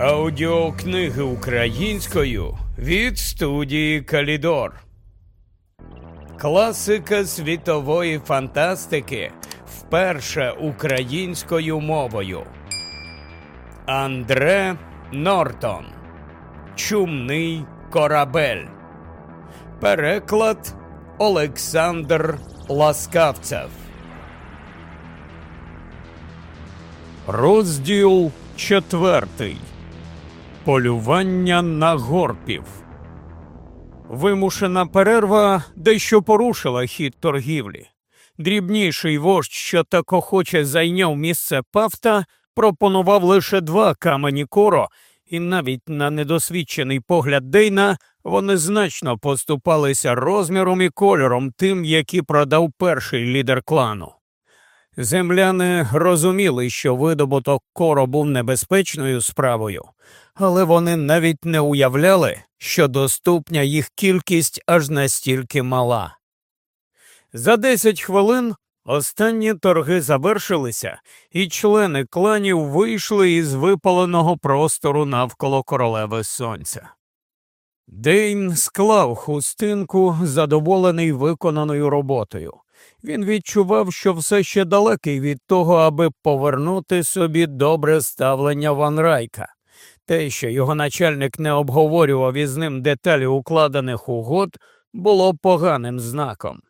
Аудіокниги українською від студії Калідор. Класика світової фантастики вперше українською мовою. Андре Нортон. Чумний корабель. Переклад Олександр Ласкавцев. Розділ четвертий. Полювання на горпів. Вимушена перерва дещо порушила хід торгівлі. Дрібніший вождь, що так охоче зайняв місце пафта, пропонував лише два камені коро, і навіть на недосвідчений погляд Дейна вони значно поступалися розміром і кольором тим, які продав перший лідер клану. Земляни розуміли, що видобуток коро був небезпечною справою, але вони навіть не уявляли, що доступня їх кількість аж настільки мала. За десять хвилин останні торги завершилися, і члени кланів вийшли із випаленого простору навколо королеви сонця. Дейн склав хустинку, задоволений виконаною роботою. Він відчував, що все ще далекий від того, аби повернути собі добре ставлення Ван Райка. Те, що його начальник не обговорював із ним деталі укладених угод, було поганим знаком.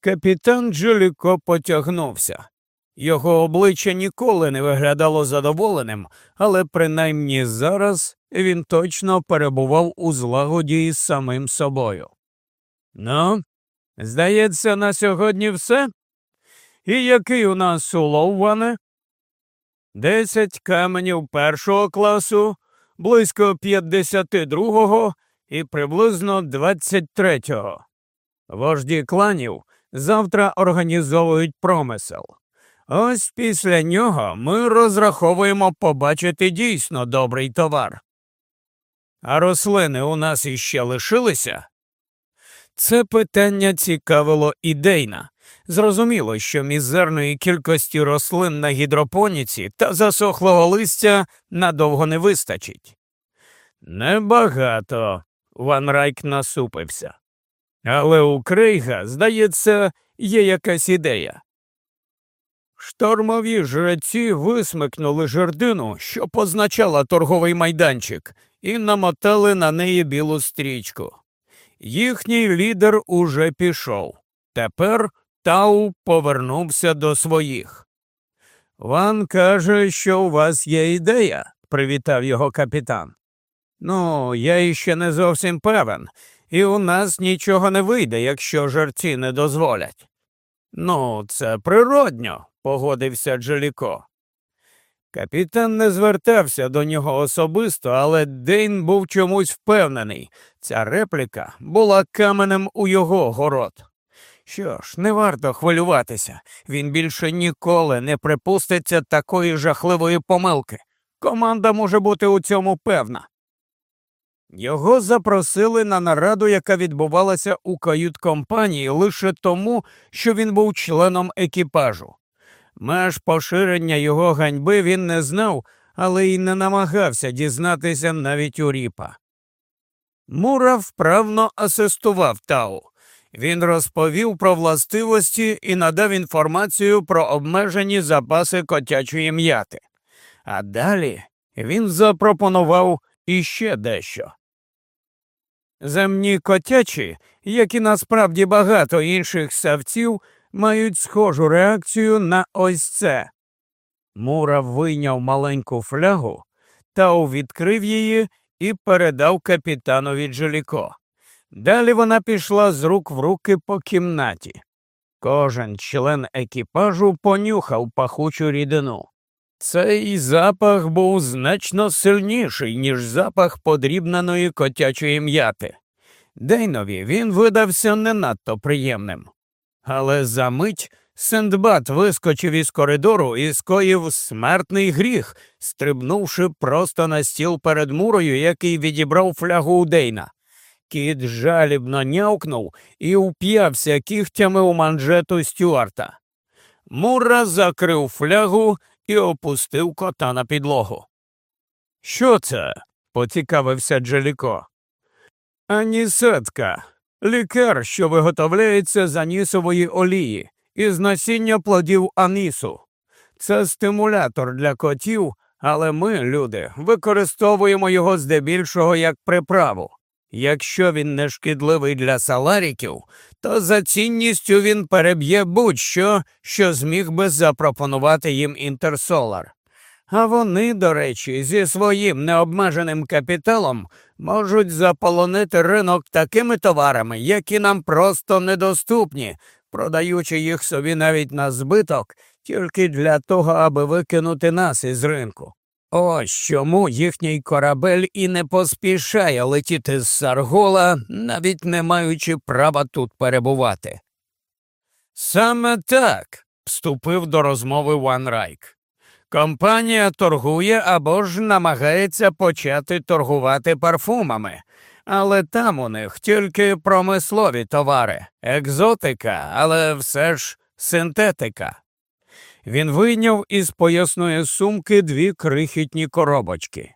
Капітан Джоліко потягнувся. Його обличчя ніколи не виглядало задоволеним, але принаймні зараз він точно перебував у злагоді із самим собою. Ну, здається, на сьогодні все? І який у нас улов, Ване? Десять каменів першого класу, близько п'ятдесяти другого і приблизно двадцять третього. Вожді кланів завтра організовують промисел. Ось після нього ми розраховуємо побачити дійсно добрий товар. А рослини у нас іще лишилися? Це питання цікавило ідейна. Зрозуміло, що мізерної кількості рослин на гідропоніці та засохлого листя надовго не вистачить. Небагато, Ван Райк насупився. Але у Крейга, здається, є якась ідея. Штормові жреці висмикнули жердину, що позначала торговий майданчик, і намотали на неї білу стрічку. Їхній лідер уже пішов. Тепер Тау повернувся до своїх. Ван каже, що у вас є ідея, привітав його капітан. Ну, я іще не зовсім певен, і у нас нічого не вийде, якщо жерці не дозволять. Ну, це природньо, погодився Джеліко. Капітан не звертався до нього особисто, але Дейн був чомусь впевнений. Ця репліка була каменем у його город. Що ж, не варто хвилюватися, він більше ніколи не припуститься такої жахливої помилки. Команда може бути у цьому певна. Його запросили на нараду, яка відбувалася у кают-компанії лише тому, що він був членом екіпажу. Меж поширення його ганьби він не знав, але й не намагався дізнатися навіть у ріпа. Мура вправно асистував Тау. Він розповів про властивості і надав інформацію про обмежені запаси котячої м'яти. А далі він запропонував іще дещо. Земні котячі, як і насправді багато інших савців, мають схожу реакцію на ось це. Мура вийняв маленьку флягу, Тау відкрив її і передав капітанові Джоліко. Далі вона пішла з рук в руки по кімнаті. Кожен член екіпажу понюхав пахучу рідину. Цей запах був значно сильніший, ніж запах подрібненої котячої м'яти. Дейнові він видався не надто приємним. Але за мить Сендбат вискочив із коридору і скоїв смертний гріх, стрибнувши просто на стіл перед мурою, який відібрав флягу у Дейна. Кіт жалібно нявкнув і уп'явся кігтями у манжету Стюарта. Мура закрив флягу і опустив кота на підлогу. Що це? поцікавився Джеліко. Анісетка. Лікер, що виготовляється з анісової олії, із насіння плодів анісу. Це стимулятор для котів, але ми, люди, використовуємо його здебільшого як приправу. Якщо він не шкідливий для саларіків, то за цінністю він переб'є будь-що, що зміг би запропонувати їм інтерсолар. А вони, до речі, зі своїм необмеженим капіталом можуть заполонити ринок такими товарами, які нам просто недоступні, продаючи їх собі навіть на збиток тільки для того, аби викинути нас із ринку. Ось чому їхній корабель і не поспішає летіти з Саргола, навіть не маючи права тут перебувати. Саме так вступив до розмови Ван Райк. Компанія торгує або ж намагається почати торгувати парфумами, але там у них тільки промислові товари, екзотика, але все ж синтетика. Він вийняв із поясної сумки дві крихітні коробочки.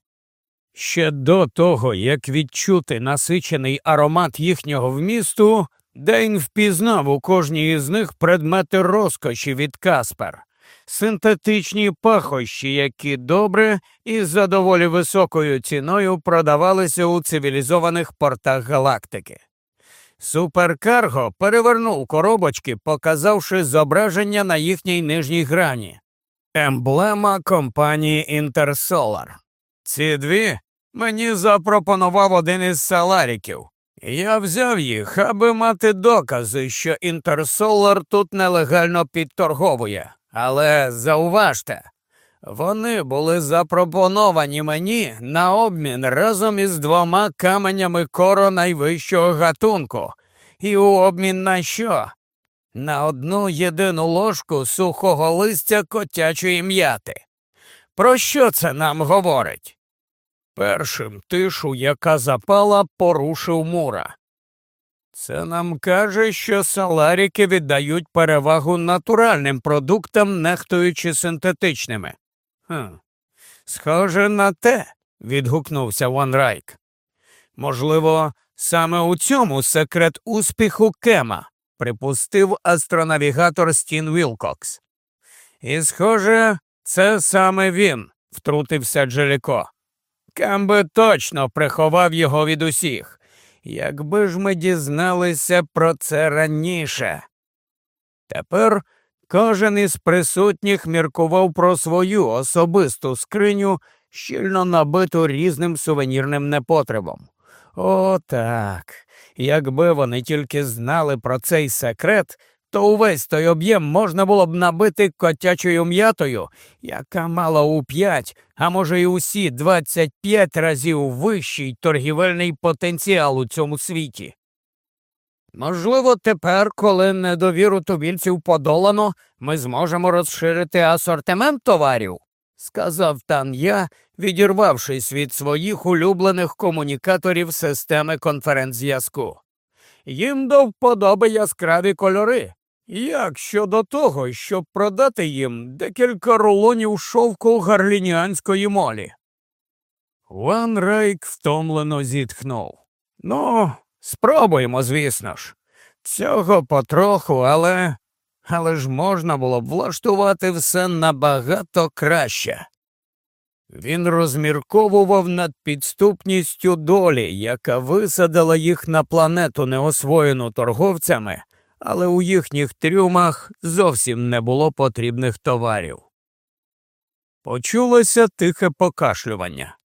Ще до того, як відчути насичений аромат їхнього вмісту, Дейн впізнав у кожній із них предмети розкоші від Каспер, синтетичні пахощі, які добре і за доволі високою ціною продавалися у цивілізованих портах галактики. Суперкарго перевернув коробочки, показавши зображення на їхній нижній грані. Емблема компанії Інтерсолар. Ці дві мені запропонував один із саларіків. Я взяв їх, аби мати докази, що Інтерсолар тут нелегально підторговує. Але зауважте, вони були запропоновані мені на обмін разом із двома каменями коро найвищого гатунку. І у обмін на що? На одну єдину ложку сухого листя котячої м'яти. Про що це нам говорить? Першим тишу, яка запала, порушив мура. Це нам каже, що саларіки віддають перевагу натуральним продуктам, нехтуючи синтетичними. Хм, Схоже на те, відгукнувся Ван Райк. Можливо, саме у цьому секрет успіху Кема, припустив астронавігатор Стін Вілкокс. І, схоже, це саме він, втрутився Джеліко. Кем би точно приховав його від усіх. Якби ж ми дізналися про це раніше. Тепер Кожен із присутніх міркував про свою особисту скриню, щільно набиту різним сувенірним непотребом. О, так. Якби вони тільки знали про цей секрет, то увесь той об'єм можна було б набити котячою м'ятою, яка мала у п'ять, а може, й усі двадцять п'ять разів вищий торгівельний потенціал у цьому світі. Можливо, тепер, коли недовіру тубільців подолано, ми зможемо розширити асортимент товарів, сказав Тан я, відірвавшись від своїх улюблених комунікаторів системи конференц-зв'язку. Їм до вподоби яскраві кольори. Як щодо того, щоб продати їм декілька рулонів шовку гарлініанської молі? Ван Рейк втомлено зітхнув. Ну, Спробуємо, звісно ж. Цього потроху, але. Але ж можна було б влаштувати все набагато краще. Він розмірковував над підступністю долі, яка висадила їх на планету неосвоєну торговцями, але у їхніх трюмах зовсім не було потрібних товарів. Почулося тихе покашлювання.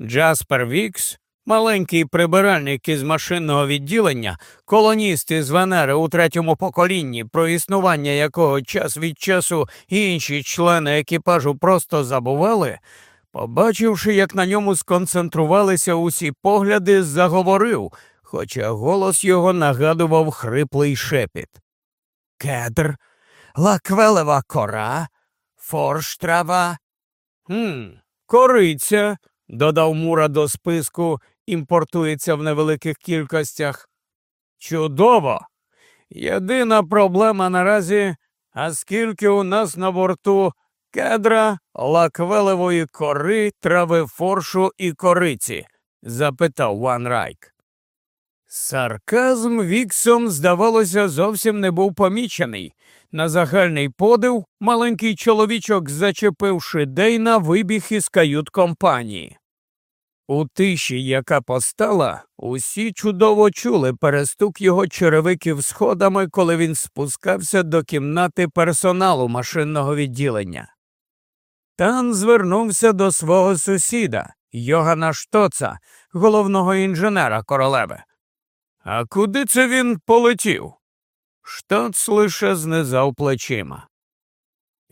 Джаспер Вікс Маленький прибиральник із машинного відділення, колоніст із Венери у третьому поколінні, про існування якого час від часу інші члени екіпажу просто забували, побачивши, як на ньому сконцентрувалися усі погляди, заговорив, хоча голос його нагадував хриплий шепіт. Кедр, лаквелева кора, форштрава. «Хм, Кориця, додав Мура до списку імпортується в невеликих кількостях. Чудово! Єдина проблема наразі, а скільки у нас на борту кедра, лаквелевої кори, трави форшу і кориці? запитав Ван Райк. Сарказм віксом, здавалося, зовсім не був помічений. На загальний подив маленький чоловічок, зачепивши Дейна, вибіг із кают компанії. У тиші, яка постала, усі чудово чули перестук його черевиків сходами, коли він спускався до кімнати персоналу машинного відділення. Тан звернувся до свого сусіда, Йогана Штоца, головного інженера королеви. А куди це він полетів? Штоц лише знизав плечима.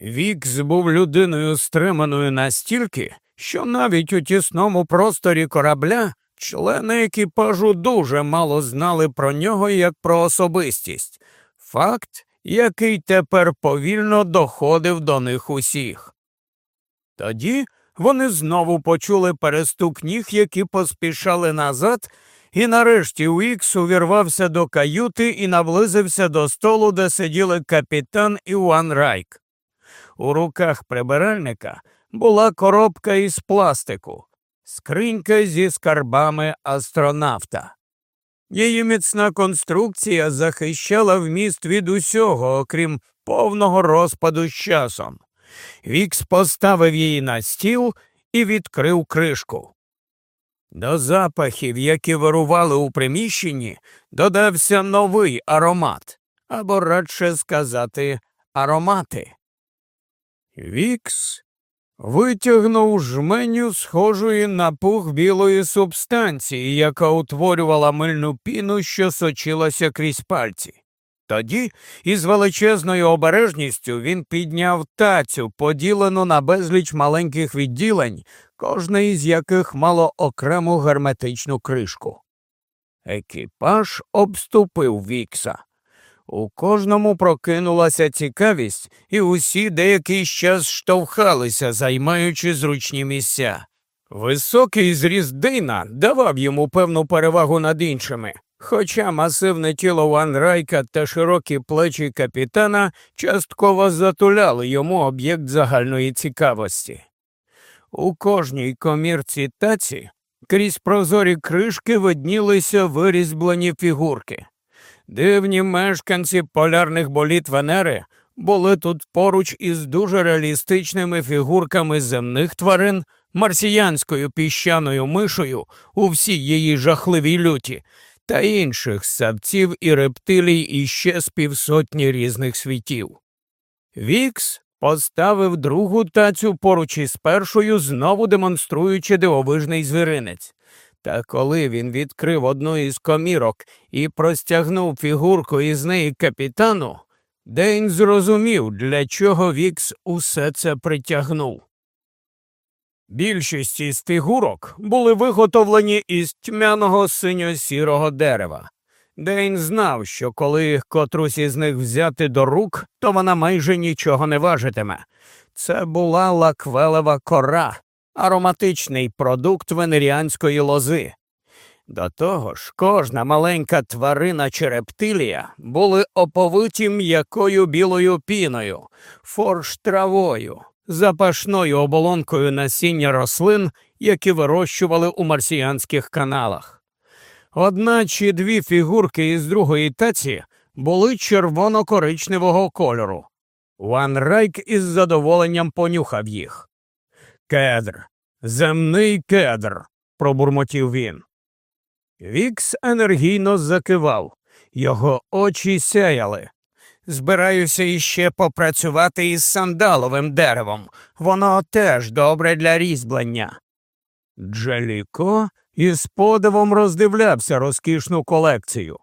Вікс був людиною стриманою настільки, що навіть у тісному просторі корабля члени екіпажу дуже мало знали про нього як про особистість, факт, який тепер повільно доходив до них усіх. Тоді вони знову почули перестук ніг, які поспішали назад, і нарешті Уікс увірвався до каюти і наблизився до столу, де сиділи капітан і Уан Райк. У руках прибиральника була коробка із пластику, скринька зі скарбами астронавта. Її міцна конструкція захищала вміст від усього, окрім повного розпаду з часом. Вікс поставив її на стіл і відкрив кришку. До запахів, які вирували у приміщенні, додався новий аромат, або радше сказати, аромати. Вікс витягнув жменю схожої на пух білої субстанції, яка утворювала мильну піну, що сочилася крізь пальці. Тоді із величезною обережністю він підняв тацю, поділену на безліч маленьких відділень, кожне із яких мало окрему герметичну кришку. Екіпаж обступив вікса. У кожному прокинулася цікавість, і усі деякий час штовхалися, займаючи зручні місця. Високий зріст Дейна давав йому певну перевагу над іншими, хоча масивне тіло Ван Райка та широкі плечі капітана частково затуляли йому об'єкт загальної цікавості. У кожній комірці таці крізь прозорі кришки виднілися вирізблені фігурки. Дивні мешканці полярних боліт Венери були тут поруч із дуже реалістичними фігурками земних тварин, марсіянською піщаною мишою у всій її жахливій люті, та інших савців і рептилій іще з півсотні різних світів. Вікс поставив другу тацю поруч із першою, знову демонструючи дивовижний звіринець. Та коли він відкрив одну із комірок і простягнув фігурку із неї капітану, Дейн зрозумів, для чого Вікс усе це притягнув. Більшість із фігурок були виготовлені із тьмяного синьо-сірого дерева. Дейн знав, що коли котрусь із них взяти до рук, то вона майже нічого не важитиме. Це була лаквелева кора, ароматичний продукт венеріанської лози. До того ж, кожна маленька тварина чи рептилія були оповиті м'якою білою піною, форш травою, запашною оболонкою насіння рослин, які вирощували у марсіянських каналах. Одна чи дві фігурки із другої таці були червоно-коричневого кольору. Ван Райк із задоволенням понюхав їх. Кедр, земний кедр, пробурмотів він. Вікс енергійно закивав, його очі сяяли. Збираюся іще попрацювати із сандаловим деревом. Воно теж добре для різьблення. Джаліко із подивом роздивлявся розкішну колекцію.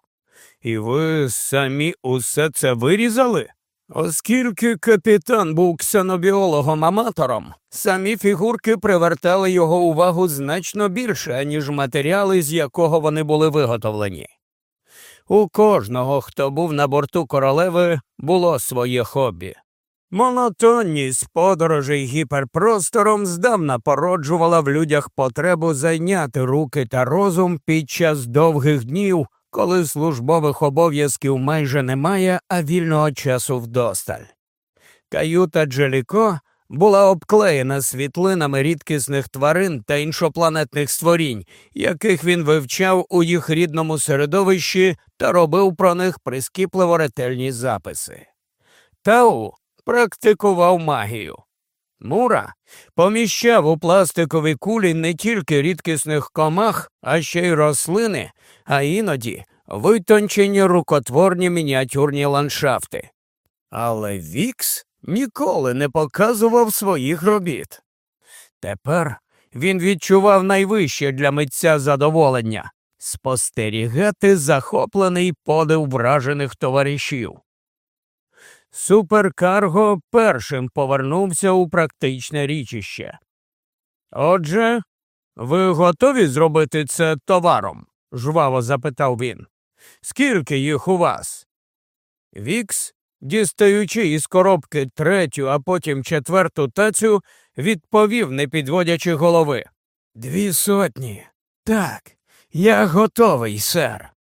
І ви самі усе це вирізали? Оскільки капітан був ксенобіологом-аматором, самі фігурки привертали його увагу значно більше, ніж матеріали, з якого вони були виготовлені. У кожного, хто був на борту королеви, було своє хобі. Монотонність подорожей гіперпростором здавна породжувала в людях потребу зайняти руки та розум під час довгих днів коли службових обов'язків майже немає, а вільного часу вдосталь. Каюта Джеліко була обклеєна світлинами рідкісних тварин та іншопланетних створінь, яких він вивчав у їх рідному середовищі та робив про них прискіпливо ретельні записи. Тау практикував магію. Мура поміщав у пластикові кулі не тільки рідкісних комах, а ще й рослини, а іноді витончені рукотворні мініатюрні ландшафти. Але Вікс ніколи не показував своїх робіт. Тепер він відчував найвище для митця задоволення спостерігати захоплений подив вражених товаришів. Суперкарго першим повернувся у практичне річище. Отже, ви готові зробити це товаром? жваво запитав він. Скільки їх у вас? Вікс, дістаючи із коробки третю, а потім четверту тацю, відповів, не підводячи голови. Дві сотні. Так, я готовий, сер.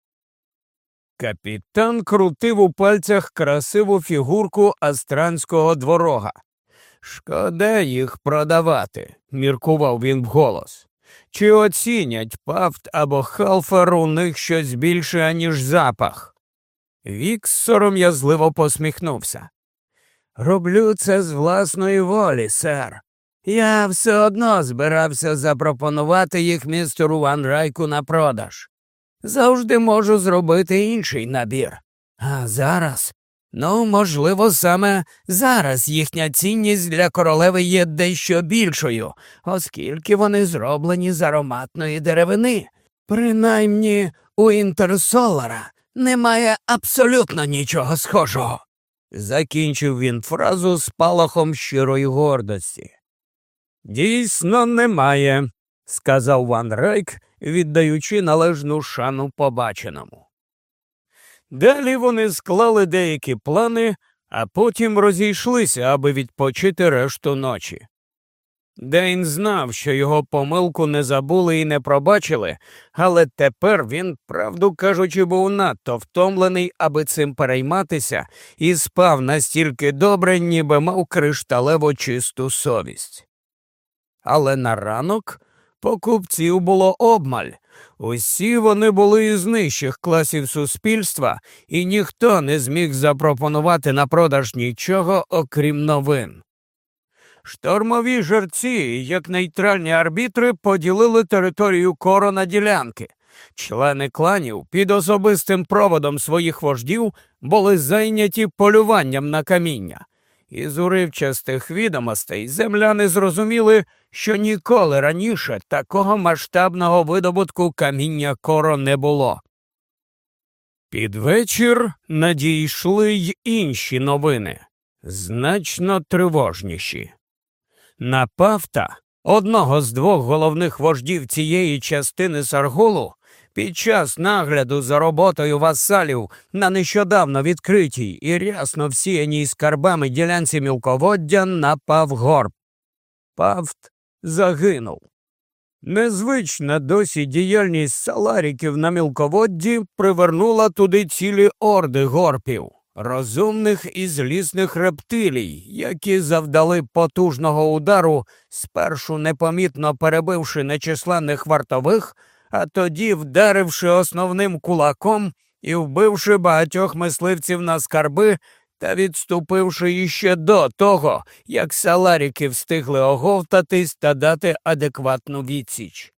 Капітан крутив у пальцях красиву фігурку астранського дворога. Шкода їх продавати, міркував він вголос. Чи оцінять пафт або халфер у них щось більше, аніж запах? Вікс сором'язливо посміхнувся. Роблю це з власної волі, сер. Я все одно збирався запропонувати їх містеру Ван Райку на продаж. Завжди можу зробити інший набір. А зараз, ну, можливо, саме зараз їхня цінність для королеви є дещо більшою, оскільки вони зроблені з ароматної деревини. Принаймні у Інтерсолара немає абсолютно нічого схожого. Закінчив він фразу з палахом щирої гордості. Дійсно, немає, сказав Ван Рейк, віддаючи належну шану побаченому. Далі вони склали деякі плани, а потім розійшлися, аби відпочити решту ночі. Дейн знав, що його помилку не забули і не пробачили, але тепер він, правду кажучи, був надто втомлений, аби цим перейматися, і спав настільки добре, ніби мав кришталево чисту совість. Але на ранок покупців було обмаль. Усі вони були із нижчих класів суспільства, і ніхто не зміг запропонувати на продаж нічого, окрім новин. Штормові жерці, як нейтральні арбітри, поділили територію коро на ділянки. Члени кланів під особистим проводом своїх вождів були зайняті полюванням на каміння. Із уривчастих відомостей земляни зрозуміли, що ніколи раніше такого масштабного видобутку каміння коро не було. Під вечір надійшли й інші новини, значно тривожніші. На Павта, одного з двох головних вождів цієї частини Сарголу, під час нагляду за роботою васалів на нещодавно відкритій і рясно всіяній скарбами ділянці мілководдя напав горб. Павт загинув. Незвична досі діяльність саларіків на мілководді привернула туди цілі орди горпів, розумних і злісних рептилій, які завдали потужного удару, спершу непомітно перебивши нечисленних вартових а тоді, вдаривши основним кулаком і вбивши багатьох мисливців на скарби та відступивши іще до того, як саларіки встигли оговтатись та дати адекватну відсіч.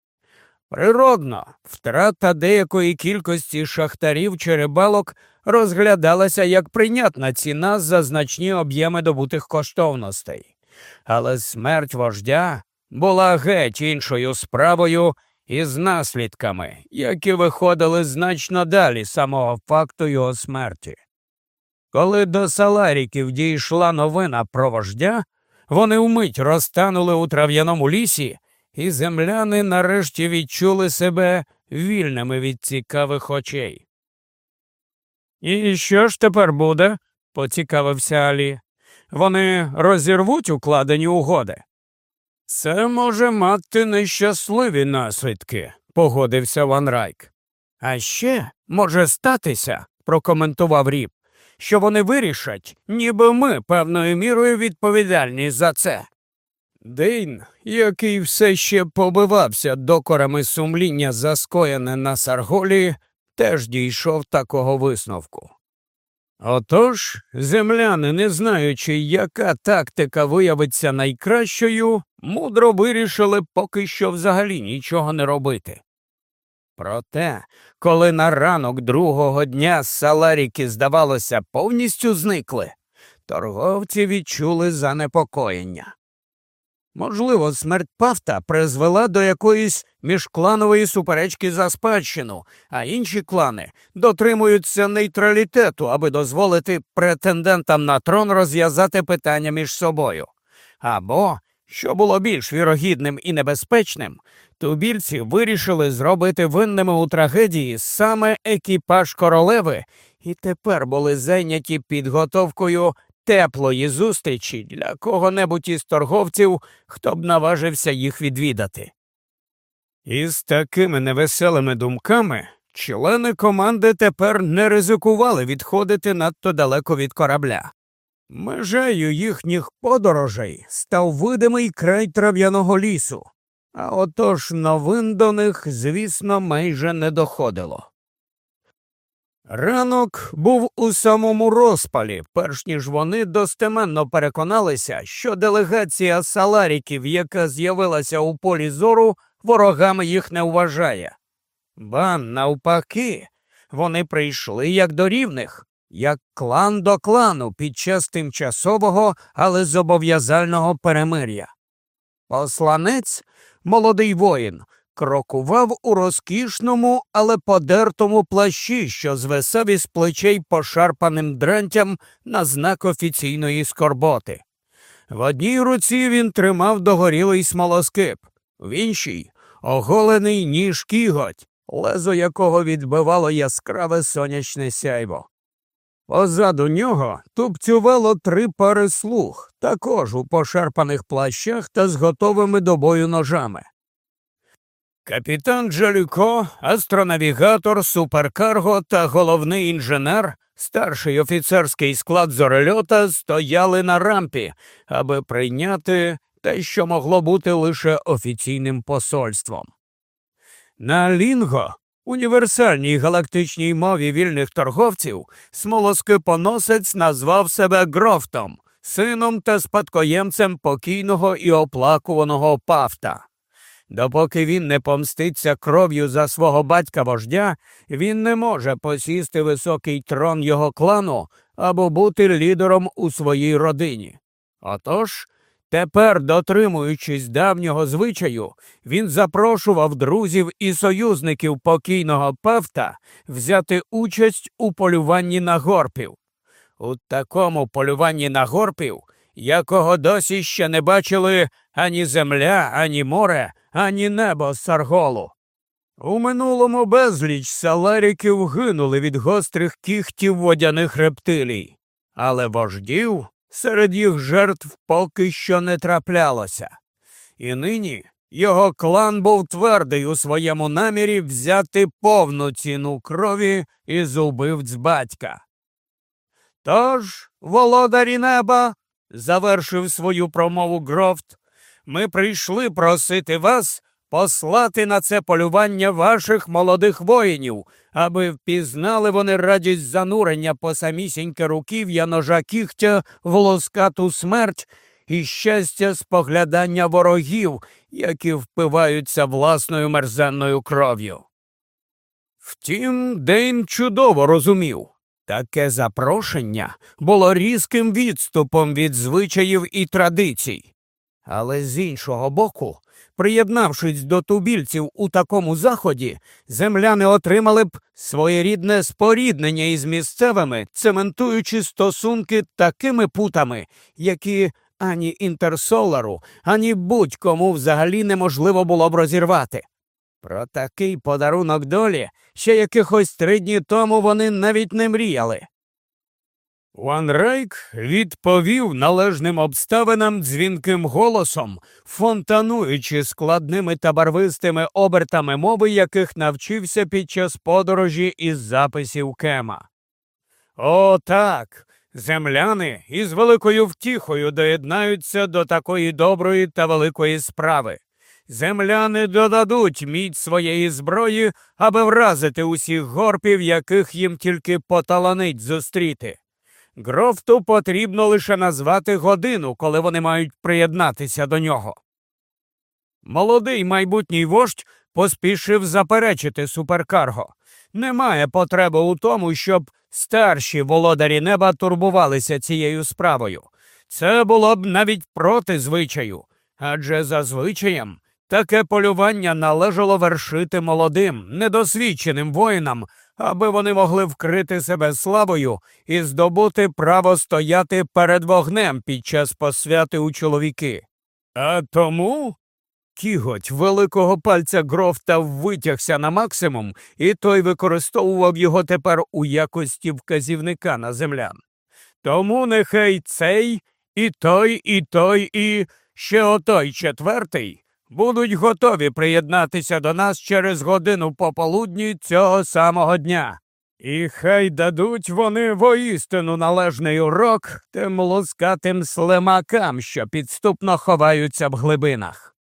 Природно, втрата деякої кількості шахтарів черебалок розглядалася як прийнятна ціна за значні об'єми добутих коштовностей, але смерть вождя була геть іншою справою із наслідками, які виходили значно далі самого факту його смерті. Коли до Саларіків дійшла новина про вождя, вони вмить розтанули у трав'яному лісі, і земляни нарешті відчули себе вільними від цікавих очей. І що ж тепер буде? поцікавився Алі. Вони розірвуть укладені угоди. Це може мати нещасливі наслідки, погодився Ван Райк. А ще може статися, прокоментував Ріп, що вони вирішать, ніби ми певною мірою відповідальні за це. Дейн, який все ще побивався докорами сумління за скоєне на Сарголі, теж дійшов такого висновку. Отож, земляни, не знаючи, яка тактика виявиться найкращою, мудро вирішили поки що взагалі нічого не робити. Проте, коли на ранок другого дня саларіки, здавалося, повністю зникли, торговці відчули занепокоєння. Можливо, смерть Пафта призвела до якоїсь міжкланової суперечки за спадщину, а інші клани дотримуються нейтралітету, аби дозволити претендентам на трон розв'язати питання між собою. Або, що було більш вірогідним і небезпечним, тубільці вирішили зробити винними у трагедії саме екіпаж королеви і тепер були зайняті підготовкою теплої зустрічі для кого-небудь із торговців, хто б наважився їх відвідати. Із такими невеселими думками члени команди тепер не ризикували відходити надто далеко від корабля. Межею їхніх подорожей став видимий край трав'яного лісу, а отож новин до них, звісно, майже не доходило. Ранок був у самому розпалі, перш ніж вони достеменно переконалися, що делегація саларіків, яка з'явилася у полі зору, ворогами їх не вважає. Ба навпаки, вони прийшли як до рівних, як клан до клану під час тимчасового, але зобов'язального перемир'я. Посланець, молодий воїн, крокував у розкішному, але подертому плащі, що звисав із плечей пошарпаним дрантям на знак офіційної скорботи. В одній руці він тримав догорілий смолоскип, в іншій оголений ніж кіготь, лезо якого відбивало яскраве сонячне сяйво. Позаду нього тупцювало три пари слуг, також у пошарпаних плащах та з готовими до бою ножами. Капітан Джалюко, астронавігатор, суперкарго та головний інженер, старший офіцерський склад зорельота стояли на рампі, аби прийняти те, що могло бути лише офіційним посольством. На Лінго, універсальній галактичній мові вільних торговців, смолоскипоносець назвав себе Грофтом, сином та спадкоємцем покійного і оплакуваного Пафта. Допоки він не помститься кров'ю за свого батька вождя, він не може посісти високий трон його клану або бути лідером у своїй родині. Отож, тепер, дотримуючись давнього звичаю, він запрошував друзів і союзників покійного Певта взяти участь у полюванні на горпів. У такому полюванні на горпів, якого досі ще не бачили ані земля, ані море ані небо Сарголу. У минулому безліч саларіків гинули від гострих кіхтів водяних рептилій, але вождів серед їх жертв поки що не траплялося. І нині його клан був твердий у своєму намірі взяти повну ціну крові із убивць батька. Тож, володарі неба, завершив свою промову Грофт, ми прийшли просити вас послати на це полювання ваших молодих воїнів, аби впізнали вони радість занурення по самісіньке руків'я ножа кігтя в лоскату смерть і щастя споглядання ворогів, які впиваються власною мерзенною кров'ю. Втім, Дейн чудово розумів. Таке запрошення було різким відступом від звичаїв і традицій. Але з іншого боку, приєднавшись до тубільців у такому заході, земляни отримали б своєрідне споріднення із місцевими, цементуючи стосунки такими путами, які ані інтерсолару, ані будь-кому взагалі неможливо було б розірвати. Про такий подарунок долі ще якихось три дні тому вони навіть не мріяли. Ван Рейк відповів належним обставинам дзвінким голосом, фонтануючи складними та барвистими обертами мови, яких навчився під час подорожі із записів Кема. О, так. Земляни із великою втіхою доєднаються до такої доброї та великої справи. Земляни додадуть міць своєї зброї, аби вразити усіх горпів, яких їм тільки поталанить зустріти. Грофту потрібно лише назвати годину, коли вони мають приєднатися до нього. Молодий майбутній вождь поспішив заперечити суперкарго. Немає потреби у тому, щоб старші володарі неба турбувалися цією справою. Це було б навіть проти звичаю, адже за звичаєм таке полювання належало вершити молодим, недосвідченим воїнам, аби вони могли вкрити себе славою і здобути право стояти перед вогнем під час посвяти у чоловіки. А тому Кіготь великого пальця грофта витягся на максимум, і той використовував його тепер у якості вказівника на землян. Тому нехай цей, і той, і той, і ще отой четвертий будуть готові приєднатися до нас через годину пополудні цього самого дня. І хай дадуть вони воістину належний урок тим лускатим слимакам, що підступно ховаються в глибинах.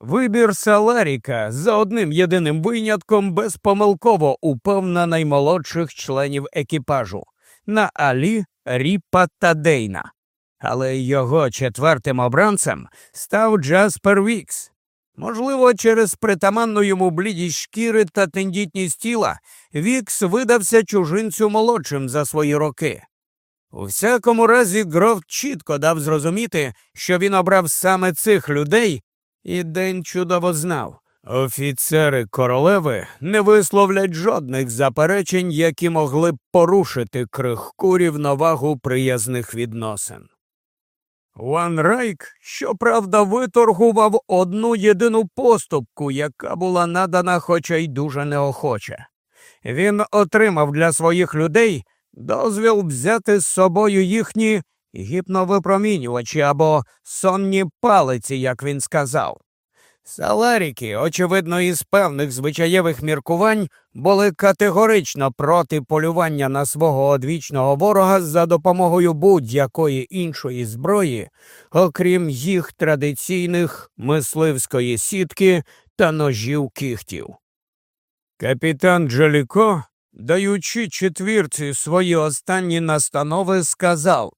Вибір Саларіка за одним єдиним винятком безпомилково упав на наймолодших членів екіпажу на Алі, Ріпа та Дейна. Але його четвертим обранцем став Джаспер Вікс. Можливо, через притаманну йому блідість шкіри та тендітність тіла Вікс видався чужинцю молодшим за свої роки. У всякому разі, Гроф чітко дав зрозуміти, що він обрав саме цих людей і Дейн чудово знав. Офіцери королеви не висловлять жодних заперечень, які могли б порушити крихку рівновагу приязних відносин. Ван Райк, щоправда, виторгував одну єдину поступку, яка була надана, хоча й дуже неохоче. Він отримав для своїх людей дозвіл взяти з собою їхні гіпновипромінювачі або сонні палиці, як він сказав. Саларіки, очевидно, із певних звичаєвих міркувань були категорично проти полювання на свого одвічного ворога за допомогою будь-якої іншої зброї, окрім їх традиційних мисливської сітки та ножів кіхтів. Капітан Джаліко, даючи четвірці свої останні настанови, сказав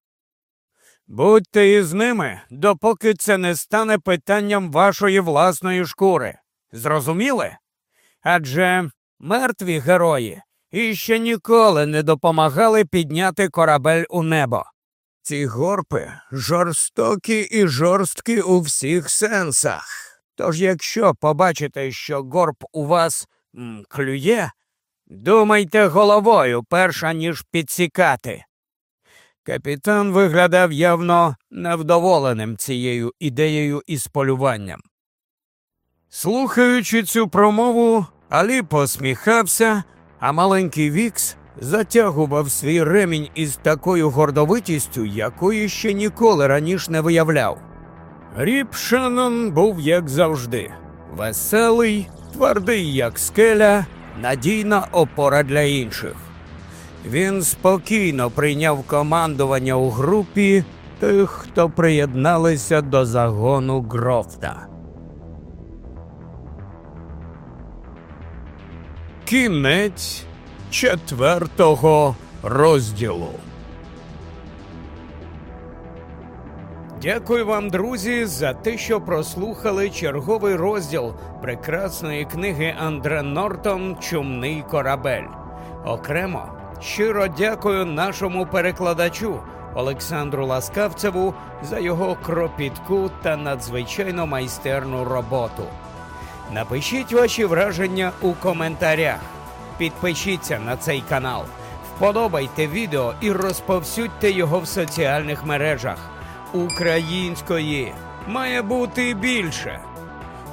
Будьте із ними, допоки це не стане питанням вашої власної шкури. Зрозуміли? Адже мертві герої іще ніколи не допомагали підняти корабель у небо. Ці горпи жорстокі і жорсткі у всіх сенсах. Тож, якщо побачите, що горб у вас м, клює, думайте головою, перша ніж підсікати. Капітан виглядав явно невдоволеним цією ідеєю із полюванням. Слухаючи цю промову, Алі посміхався, а маленький Вікс затягував свій ремінь із такою гордовитістю, якої ще ніколи раніше не виявляв. Ріп Шеннон був, як завжди, веселий, твердий, як скеля, надійна опора для інших. Він спокійно прийняв командування у групі тих, хто приєдналися до загону Грофта. Кінець четвертого розділу. Дякую вам, друзі, за те, що прослухали черговий розділ прекрасної книги Андре Нортон Чумний корабель. Окремо Щиро дякую нашому перекладачу Олександру Ласкавцеву за його кропітку та надзвичайно майстерну роботу. Напишіть ваші враження у коментарях. Підпишіться на цей канал, вподобайте відео і розповсюдьте його в соціальних мережах. Української має бути більше.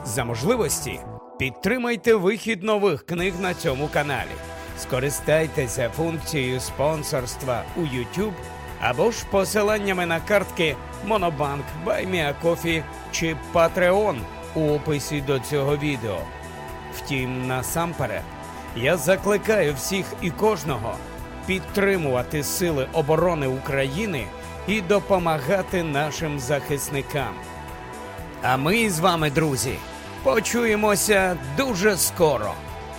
За можливості підтримайте вихід нових книг на цьому каналі. Скористайтеся функцією спонсорства у YouTube або ж посиланнями на картки Monobank, BuyMeACoffee чи Patreon у описі до цього відео. Втім, насамперед, я закликаю всіх і кожного підтримувати Сили оборони України і допомагати нашим захисникам. А ми з вами, друзі, почуємося дуже скоро